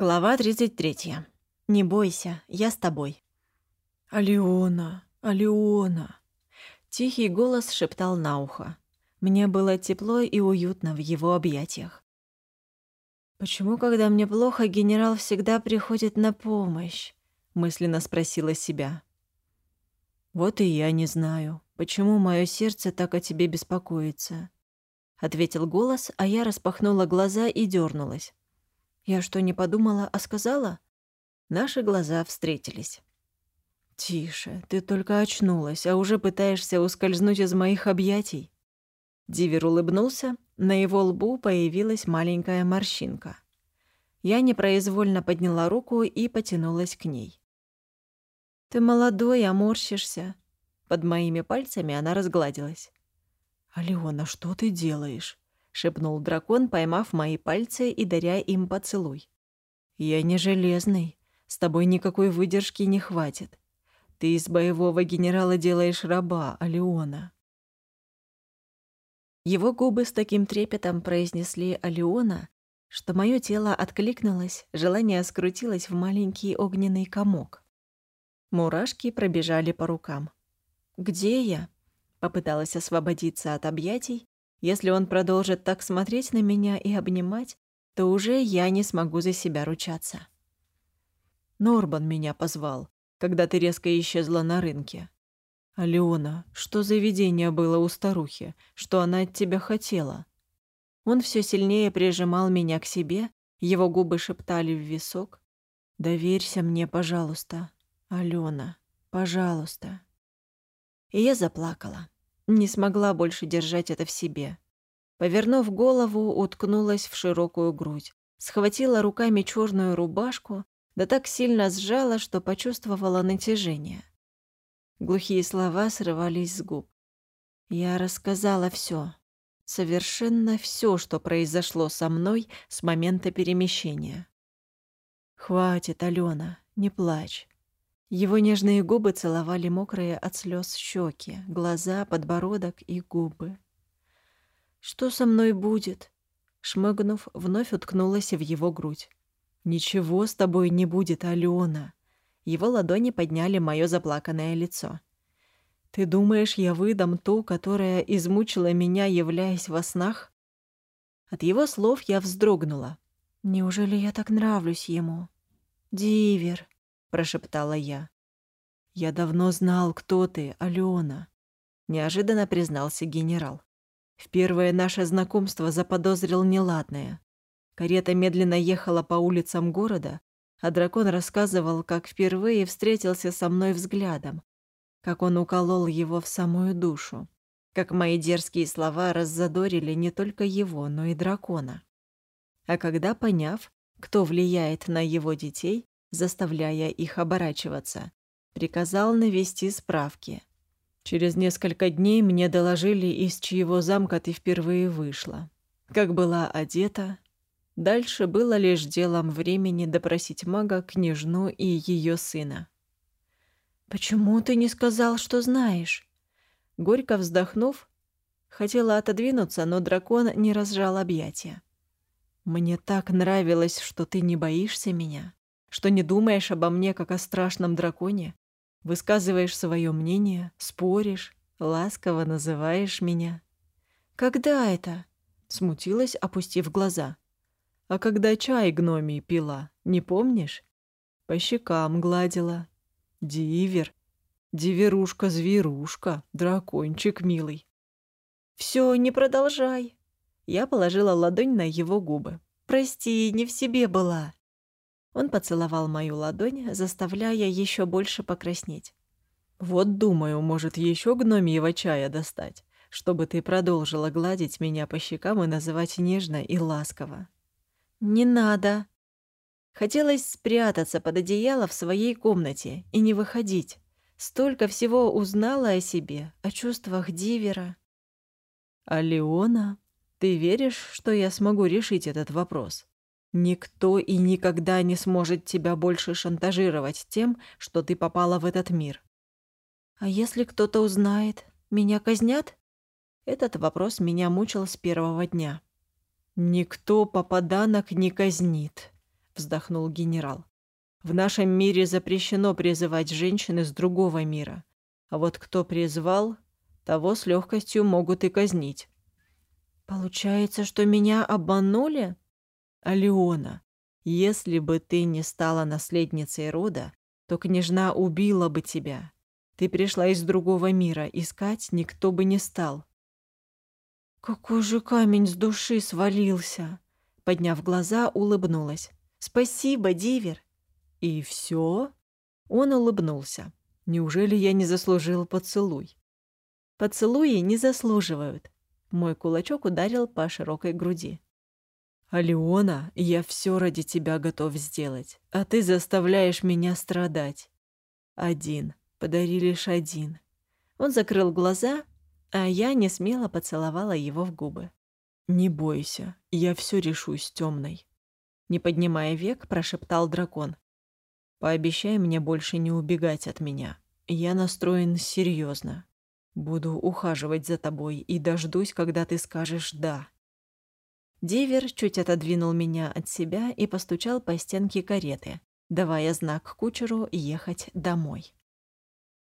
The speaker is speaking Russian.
Глава 33. Не бойся, я с тобой. «Алиона, Алиона!» Тихий голос шептал на ухо. Мне было тепло и уютно в его объятиях. «Почему, когда мне плохо, генерал всегда приходит на помощь?» — мысленно спросила себя. «Вот и я не знаю, почему мое сердце так о тебе беспокоится», — ответил голос, а я распахнула глаза и дернулась. Я что, не подумала, а сказала? Наши глаза встретились. «Тише, ты только очнулась, а уже пытаешься ускользнуть из моих объятий». Дивер улыбнулся, на его лбу появилась маленькая морщинка. Я непроизвольно подняла руку и потянулась к ней. «Ты молодой, а морщишься». Под моими пальцами она разгладилась. «Алиона, что ты делаешь?» Шепнул дракон, поймав мои пальцы и даря им поцелуй. «Я не железный. С тобой никакой выдержки не хватит. Ты из боевого генерала делаешь раба, Алиона». Его губы с таким трепетом произнесли «Алиона», что мое тело откликнулось, желание скрутилось в маленький огненный комок. Мурашки пробежали по рукам. «Где я?» Попыталась освободиться от объятий, если он продолжит так смотреть на меня и обнимать, то уже я не смогу за себя ручаться. Норбан меня позвал, когда ты резко исчезла на рынке. Алена, что за видение было у старухи, что она от тебя хотела? Он все сильнее прижимал меня к себе, его губы шептали в висок. «Доверься мне, пожалуйста, Алена, пожалуйста». И я заплакала. Не смогла больше держать это в себе. Повернув голову, уткнулась в широкую грудь. Схватила руками черную рубашку, да так сильно сжала, что почувствовала натяжение. Глухие слова срывались с губ. Я рассказала все, Совершенно все, что произошло со мной с момента перемещения. «Хватит, Алена, не плачь. Его нежные губы целовали мокрые от слез щеки, глаза, подбородок и губы. «Что со мной будет?» Шмыгнув, вновь уткнулась в его грудь. «Ничего с тобой не будет, Алена!» Его ладони подняли мое заплаканное лицо. «Ты думаешь, я выдам ту, которая измучила меня, являясь во снах?» От его слов я вздрогнула. «Неужели я так нравлюсь ему?» «Дивер!» — прошептала я. «Я давно знал, кто ты, Алена», — неожиданно признался генерал. В первое наше знакомство заподозрил неладное. Карета медленно ехала по улицам города, а дракон рассказывал, как впервые встретился со мной взглядом, как он уколол его в самую душу, как мои дерзкие слова раззадорили не только его, но и дракона. А когда, поняв, кто влияет на его детей, заставляя их оборачиваться. Приказал навести справки. Через несколько дней мне доложили, из чьего замка ты впервые вышла. Как была одета. Дальше было лишь делом времени допросить мага, княжну и ее сына. «Почему ты не сказал, что знаешь?» Горько вздохнув, хотела отодвинуться, но дракон не разжал объятия. «Мне так нравилось, что ты не боишься меня что не думаешь обо мне, как о страшном драконе, высказываешь свое мнение, споришь, ласково называешь меня. Когда это? Смутилась, опустив глаза. А когда чай гномий пила, не помнишь? По щекам гладила. Дивер. Диверушка-зверушка, дракончик милый. Все, не продолжай. Я положила ладонь на его губы. Прости, не в себе была. Он поцеловал мою ладонь, заставляя еще больше покраснеть. «Вот думаю, может, еще гномьего чая достать, чтобы ты продолжила гладить меня по щекам и называть нежно и ласково». «Не надо». Хотелось спрятаться под одеяло в своей комнате и не выходить. Столько всего узнала о себе, о чувствах Дивера. «А Леона, ты веришь, что я смогу решить этот вопрос?» Никто и никогда не сможет тебя больше шантажировать тем, что ты попала в этот мир. А если кто-то узнает, меня казнят? Этот вопрос меня мучил с первого дня. Никто попаданок не казнит. вздохнул генерал. В нашем мире запрещено призывать женщин из другого мира. А вот кто призвал, того с легкостью могут и казнить. Получается, что меня обманули? Алиона, если бы ты не стала наследницей рода, то княжна убила бы тебя. Ты пришла из другого мира, искать никто бы не стал. Какой же камень с души свалился? Подняв глаза, улыбнулась. Спасибо, Дивер. И все? Он улыбнулся. Неужели я не заслужил поцелуй? Поцелуи не заслуживают. Мой кулачок ударил по широкой груди. «Алиона, я все ради тебя готов сделать, а ты заставляешь меня страдать. Один, подари лишь один». Он закрыл глаза, а я не смело поцеловала его в губы. «Не бойся, я все решу с темной». Не поднимая век, прошептал дракон. «Пообещай мне больше не убегать от меня. Я настроен серьезно. Буду ухаживать за тобой и дождусь, когда ты скажешь «да». Дивер чуть отодвинул меня от себя и постучал по стенке кареты, давая знак кучеру ехать домой.